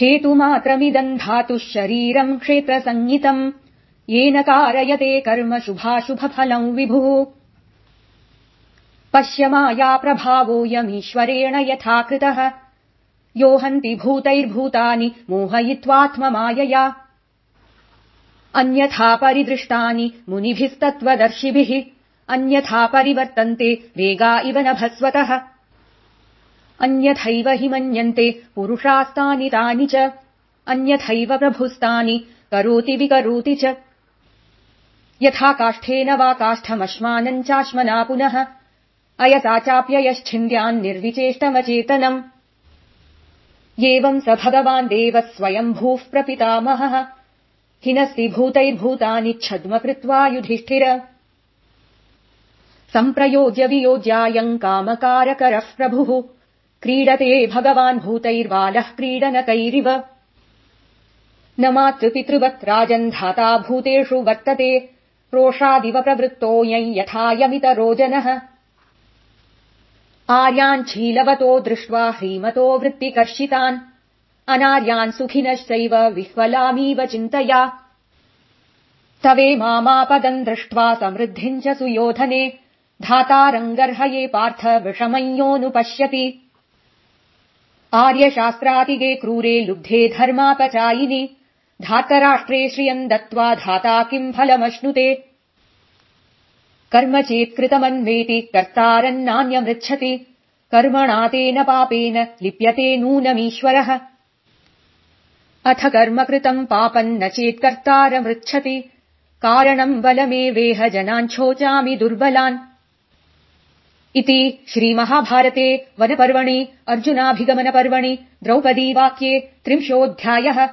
हेतुमात्रमिदम् धातुः शरीरम् क्षेत्रसंज्ञितम् येन कारयते कर्म शुभाशुभफलम् विभुः। पश्य माया प्रभावोऽयमीश्वरेण यथा कृतः यो हन्ति भूतैर्भूतानि मोहयित्वात्ममायया। अन्यथा परिदृष्टानि मुनिभिस्तत्त्वदर्शिभिः। अन्यथा परिवर्तन्ते वेगा इव नभस्वतः अन्यथैव हि मन्यन्ते पुरुषास्तानि तानि च। अन्यथैव प्रभुस्तानि करोति विकरोति च। यथा काष्ठेन वा काष्ठमश्मानम् चाश्मना पुनः। अयसा चाप्ययश्छिन्द्यान् निर्विचेष्टमचेतनम्। एवम् स भगवान् देवः स्वयम्भूः प्रपितामहः। हिनस्ति भूतैर्भूतानि छद्म कृत्वा युधिष्ठिर। सम्प्रयोज्य वियोज्यायम् कामकारकरः प्रभुः क्रीडते भगवान् भूतैर्बालः क्रीडनकैरिव। न मातृपितृवत् राजन् धाता भूतेषु वर्तते रोषादिव प्रवृत्तोऽयम् यथायमितरो जनः आर्यान् शीलवतो दृष्ट्वा ह्रीमतो वृत्तिकर्षितान् अनार्यान् सुखिनश्चैव विह्वलामीव चिन्तया। तवे मामापदम् दृष्ट्वा समृद्धिम् च सुयोधने धातारङ्गर्हये पार्थ विषमयोऽनुपश्यति आर्यशास्त्रातिगे क्रूरे लुब्धे धर्मापचायिनि धातराष्ट्रे श्रियम् दत्त्वा धाता किम् फलमश्नुते। कर्म चेत्कृतमन्वेति कर्तारन्नान्यमृच्छति कर्मणा तेन पापेन लिप्यते नूनमीश्वरः। अथ कर्म कृतम् पापम् न चेत्कर्तारमृच्छति कारणम् बलमेवेह जनाञ्छोचामि दुर्बलान् इति श्रीमहाभारते वनपर्वणि अर्जुनाभिगमनपर्वणि द्रौपदीवाक्ये त्रिंशोऽध्यायः।